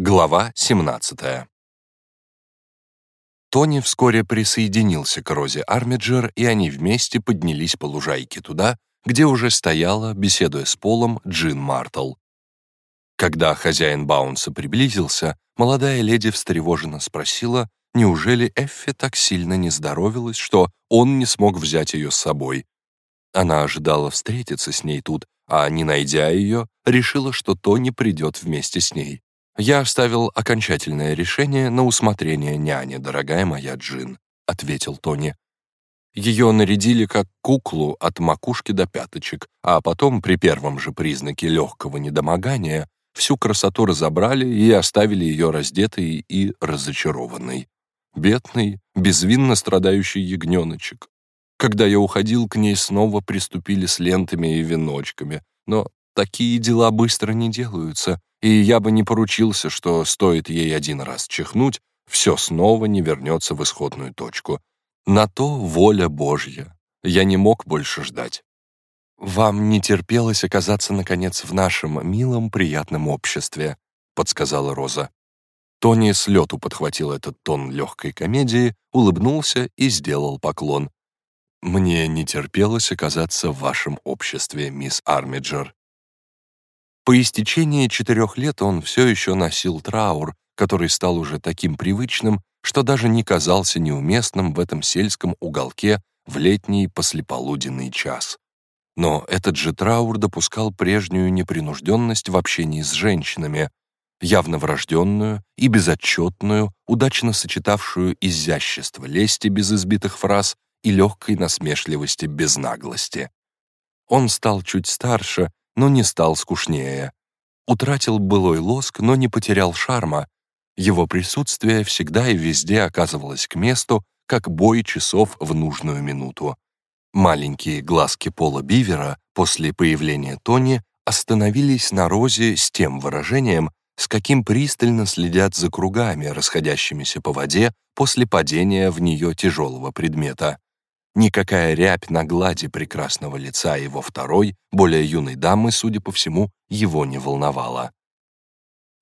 Глава 17 Тони вскоре присоединился к Розе Армиджер, и они вместе поднялись по лужайке туда, где уже стояла, беседуя с Полом, Джин Мартл. Когда хозяин Баунса приблизился, молодая леди встревоженно спросила, неужели Эффи так сильно не здоровилась, что он не смог взять ее с собой. Она ожидала встретиться с ней тут, а, не найдя ее, решила, что Тони придет вместе с ней. «Я оставил окончательное решение на усмотрение няни, дорогая моя Джин», — ответил Тони. Ее нарядили как куклу от макушки до пяточек, а потом, при первом же признаке легкого недомогания, всю красоту разобрали и оставили ее раздетой и разочарованной. Бедный, безвинно страдающий ягненочек. Когда я уходил, к ней снова приступили с лентами и веночками, но такие дела быстро не делаются, и я бы не поручился, что стоит ей один раз чихнуть, все снова не вернется в исходную точку. На то воля Божья. Я не мог больше ждать. «Вам не терпелось оказаться, наконец, в нашем милом, приятном обществе», — подсказала Роза. Тони с лету подхватил этот тон легкой комедии, улыбнулся и сделал поклон. «Мне не терпелось оказаться в вашем обществе, мисс Армиджер. По истечении четырех лет он все еще носил траур, который стал уже таким привычным, что даже не казался неуместным в этом сельском уголке в летний послеполуденный час. Но этот же траур допускал прежнюю непринужденность в общении с женщинами, явно врожденную и безотчетную, удачно сочетавшую изящество лести без избитых фраз и легкой насмешливости без наглости. Он стал чуть старше но не стал скучнее. Утратил былой лоск, но не потерял шарма. Его присутствие всегда и везде оказывалось к месту, как бой часов в нужную минуту. Маленькие глазки Пола Бивера после появления Тони остановились на Розе с тем выражением, с каким пристально следят за кругами, расходящимися по воде после падения в нее тяжелого предмета. Никакая рябь на глади прекрасного лица его второй, более юной дамы, судя по всему, его не волновала.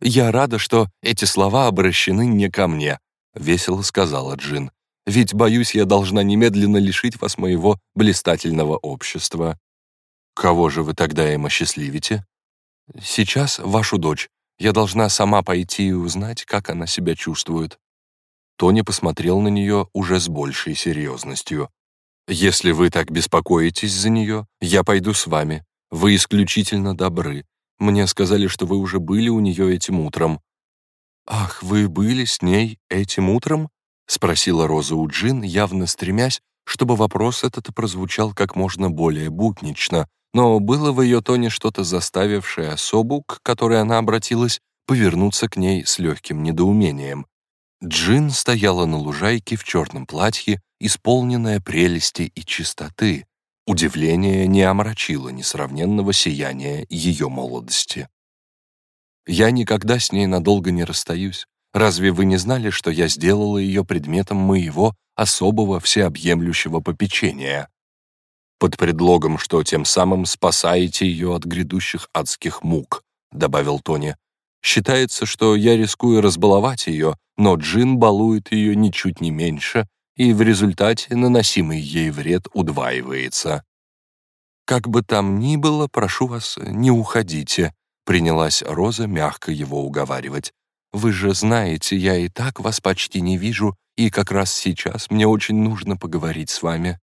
«Я рада, что эти слова обращены не ко мне», — весело сказала Джин. «Ведь, боюсь, я должна немедленно лишить вас моего блистательного общества». «Кого же вы тогда им осчастливите?» «Сейчас вашу дочь. Я должна сама пойти и узнать, как она себя чувствует». Тони посмотрел на нее уже с большей серьезностью. Если вы так беспокоитесь за нее, я пойду с вами. Вы исключительно добры. Мне сказали, что вы уже были у нее этим утром». «Ах, вы были с ней этим утром?» — спросила Роза у Джин, явно стремясь, чтобы вопрос этот прозвучал как можно более буднично, но было в ее тоне что-то заставившее особу, к которой она обратилась, повернуться к ней с легким недоумением. Джин стояла на лужайке в черном платье исполненная прелести и чистоты, удивление не омрачило несравненного сияния ее молодости. «Я никогда с ней надолго не расстаюсь. Разве вы не знали, что я сделала ее предметом моего особого всеобъемлющего попечения?» «Под предлогом, что тем самым спасаете ее от грядущих адских мук», — добавил Тони. «Считается, что я рискую разбаловать ее, но Джин балует ее ничуть не меньше, и в результате наносимый ей вред удваивается. «Как бы там ни было, прошу вас, не уходите», принялась Роза мягко его уговаривать. «Вы же знаете, я и так вас почти не вижу, и как раз сейчас мне очень нужно поговорить с вами».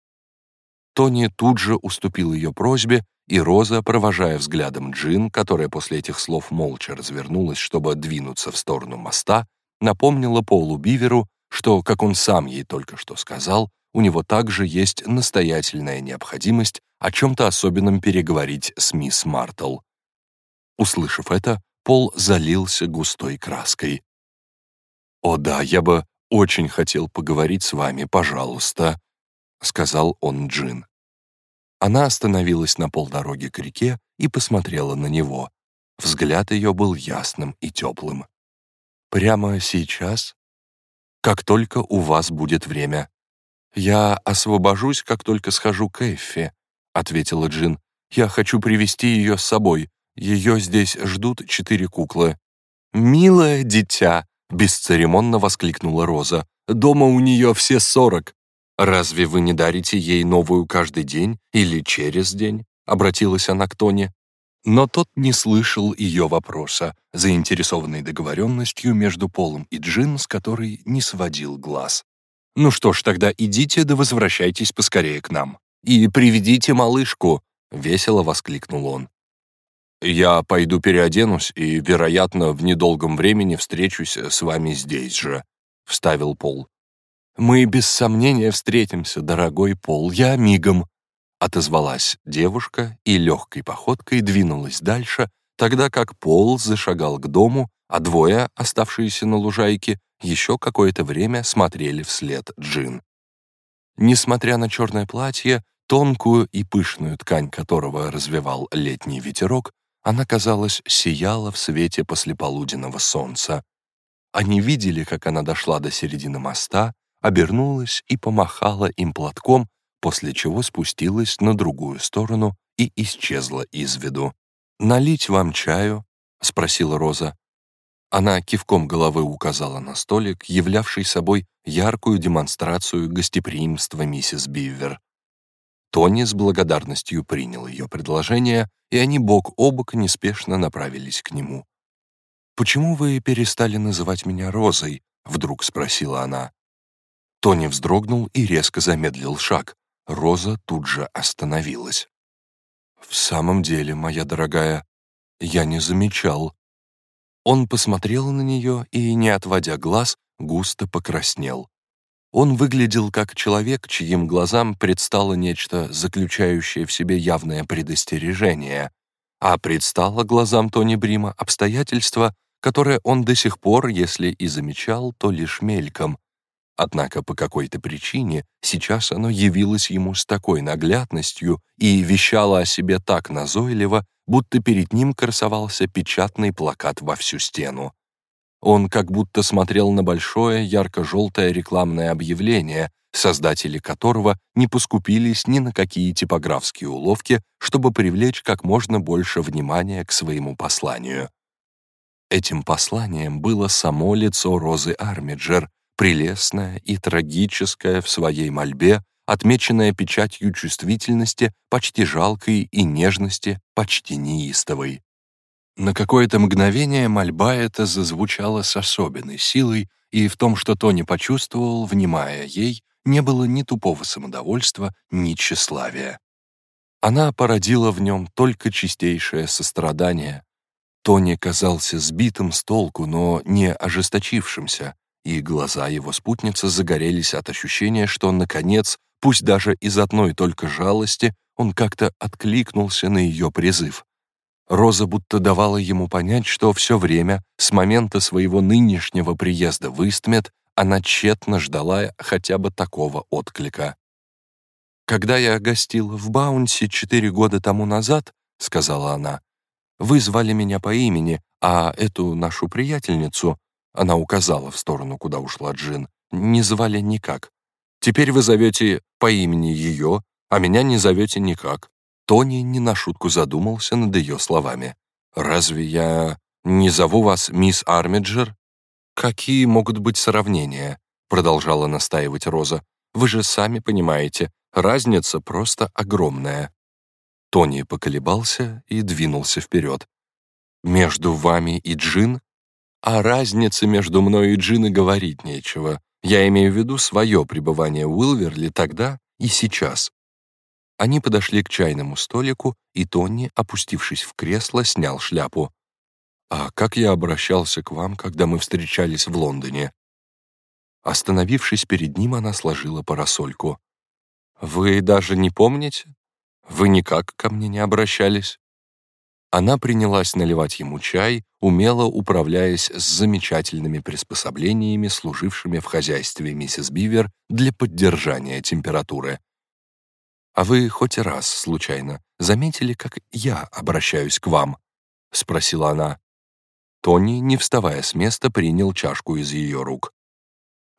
Тони тут же уступил ее просьбе, и Роза, провожая взглядом Джин, которая после этих слов молча развернулась, чтобы двинуться в сторону моста, напомнила Полу Биверу, что, как он сам ей только что сказал, у него также есть настоятельная необходимость о чем-то особенном переговорить с мисс Мартл. Услышав это, Пол залился густой краской. «О да, я бы очень хотел поговорить с вами, пожалуйста», — сказал он Джин. Она остановилась на полдороги к реке и посмотрела на него. Взгляд ее был ясным и теплым. «Прямо сейчас?» как только у вас будет время. Я освобожусь, как только схожу к Эффи», — ответила Джин. «Я хочу привести ее с собой. Ее здесь ждут четыре куклы». «Милое дитя!» — бесцеремонно воскликнула Роза. «Дома у нее все сорок. Разве вы не дарите ей новую каждый день или через день?» — обратилась она к Тони. Но тот не слышал ее вопроса, заинтересованный договоренностью между Полом и Джин, с которой не сводил глаз. «Ну что ж, тогда идите да возвращайтесь поскорее к нам. И приведите малышку!» — весело воскликнул он. «Я пойду переоденусь и, вероятно, в недолгом времени встречусь с вами здесь же», — вставил Пол. «Мы без сомнения встретимся, дорогой Пол, я мигом», Отозвалась девушка и легкой походкой двинулась дальше, тогда как Пол зашагал к дому, а двое, оставшиеся на лужайке, еще какое-то время смотрели вслед Джин. Несмотря на черное платье, тонкую и пышную ткань которого развивал летний ветерок, она, казалось, сияла в свете послеполуденного солнца. Они видели, как она дошла до середины моста, обернулась и помахала им платком, после чего спустилась на другую сторону и исчезла из виду. «Налить вам чаю?» — спросила Роза. Она кивком головы указала на столик, являвший собой яркую демонстрацию гостеприимства миссис Бивер. Тони с благодарностью принял ее предложение, и они бок о бок неспешно направились к нему. «Почему вы перестали называть меня Розой?» — вдруг спросила она. Тони вздрогнул и резко замедлил шаг. Роза тут же остановилась. «В самом деле, моя дорогая, я не замечал». Он посмотрел на нее и, не отводя глаз, густо покраснел. Он выглядел как человек, чьим глазам предстало нечто, заключающее в себе явное предостережение, а предстало глазам Тони Брима обстоятельство, которое он до сих пор, если и замечал, то лишь мельком, Однако по какой-то причине сейчас оно явилось ему с такой наглядностью и вещало о себе так назойливо, будто перед ним красовался печатный плакат во всю стену. Он как будто смотрел на большое ярко-желтое рекламное объявление, создатели которого не поскупились ни на какие типографские уловки, чтобы привлечь как можно больше внимания к своему посланию. Этим посланием было само лицо Розы Армиджер, прелестная и трагическая в своей мольбе, отмеченная печатью чувствительности, почти жалкой и нежности, почти неистовой. На какое-то мгновение мольба эта зазвучала с особенной силой, и в том, что Тони почувствовал, внимая ей, не было ни тупого самодовольства, ни тщеславия. Она породила в нем только чистейшее сострадание. Тони казался сбитым с толку, но не ожесточившимся, и глаза его спутницы загорелись от ощущения, что, наконец, пусть даже из одной только жалости, он как-то откликнулся на ее призыв. Роза будто давала ему понять, что все время, с момента своего нынешнего приезда в Истмет, она тщетно ждала хотя бы такого отклика. «Когда я гостила в Баунсе четыре года тому назад», — сказала она, — «вы звали меня по имени, а эту нашу приятельницу она указала в сторону, куда ушла Джин. «Не звали никак. Теперь вы зовете по имени ее, а меня не зовете никак». Тони не на шутку задумался над ее словами. «Разве я не зову вас мисс Армиджер?» «Какие могут быть сравнения?» продолжала настаивать Роза. «Вы же сами понимаете, разница просто огромная». Тони поколебался и двинулся вперед. «Между вами и Джин о разнице между мной и Джиной говорить нечего. Я имею в виду свое пребывание в Уилверли тогда и сейчас. Они подошли к чайному столику, и Тони, опустившись в кресло, снял шляпу. «А как я обращался к вам, когда мы встречались в Лондоне?» Остановившись перед ним, она сложила парасольку. «Вы даже не помните? Вы никак ко мне не обращались?» Она принялась наливать ему чай, умело управляясь с замечательными приспособлениями, служившими в хозяйстве миссис Бивер для поддержания температуры. «А вы хоть раз, случайно, заметили, как я обращаюсь к вам?» — спросила она. Тони, не вставая с места, принял чашку из ее рук.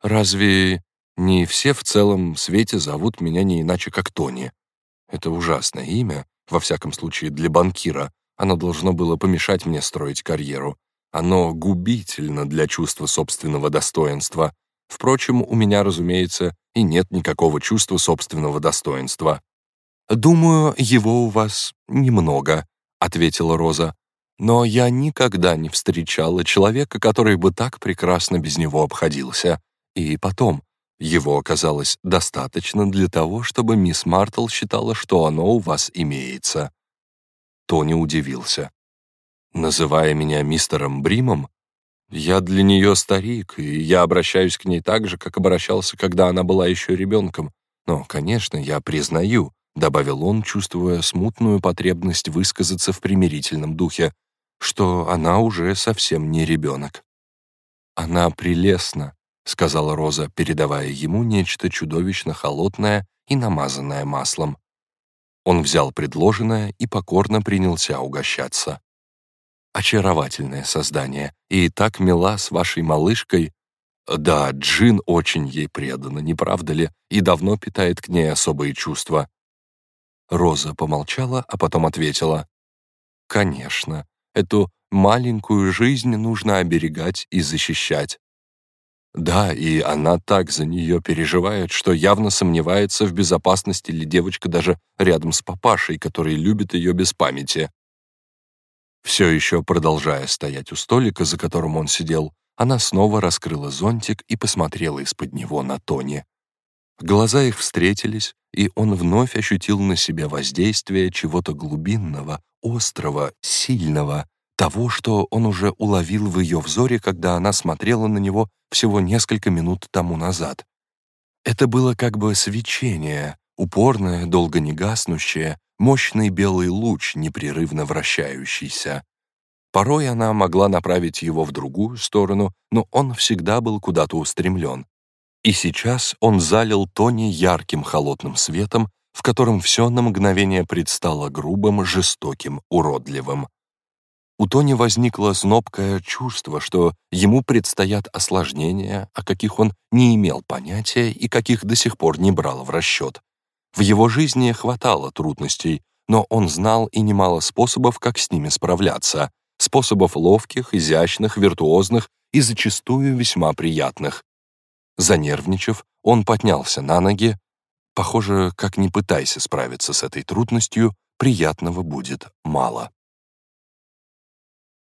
«Разве не все в целом свете зовут меня не иначе, как Тони? Это ужасное имя, во всяком случае для банкира, оно должно было помешать мне строить карьеру. Оно губительно для чувства собственного достоинства. Впрочем, у меня, разумеется, и нет никакого чувства собственного достоинства. «Думаю, его у вас немного», — ответила Роза. «Но я никогда не встречала человека, который бы так прекрасно без него обходился. И потом, его оказалось достаточно для того, чтобы мисс Мартл считала, что оно у вас имеется». Тони удивился. «Называя меня мистером Бримом, я для нее старик, и я обращаюсь к ней так же, как обращался, когда она была еще ребенком. Но, конечно, я признаю, — добавил он, чувствуя смутную потребность высказаться в примирительном духе, что она уже совсем не ребенок. «Она прелестна», — сказала Роза, передавая ему нечто чудовищно холодное и намазанное маслом. Он взял предложенное и покорно принялся угощаться. «Очаровательное создание, и так мила с вашей малышкой. Да, Джин очень ей предана, не правда ли, и давно питает к ней особые чувства. Роза помолчала, а потом ответила. «Конечно, эту маленькую жизнь нужно оберегать и защищать. Да, и она так за нее переживает, что явно сомневается в безопасности ли девочка даже рядом с папашей, который любит ее без памяти. Все еще продолжая стоять у столика, за которым он сидел, она снова раскрыла зонтик и посмотрела из-под него на Тони. Глаза их встретились, и он вновь ощутил на себе воздействие чего-то глубинного, острого, сильного, того, что он уже уловил в ее взоре, когда она смотрела на него всего несколько минут тому назад. Это было как бы свечение, упорное, долго не гаснущее, мощный белый луч, непрерывно вращающийся. Порой она могла направить его в другую сторону, но он всегда был куда-то устремлен. И сейчас он залил Тони ярким холодным светом, в котором все на мгновение предстало грубым, жестоким, уродливым. У Тони возникло снобкое чувство, что ему предстоят осложнения, о каких он не имел понятия и каких до сих пор не брал в расчет. В его жизни хватало трудностей, но он знал и немало способов, как с ними справляться, способов ловких, изящных, виртуозных и зачастую весьма приятных. Занервничав, он поднялся на ноги. Похоже, как ни пытайся справиться с этой трудностью, приятного будет мало.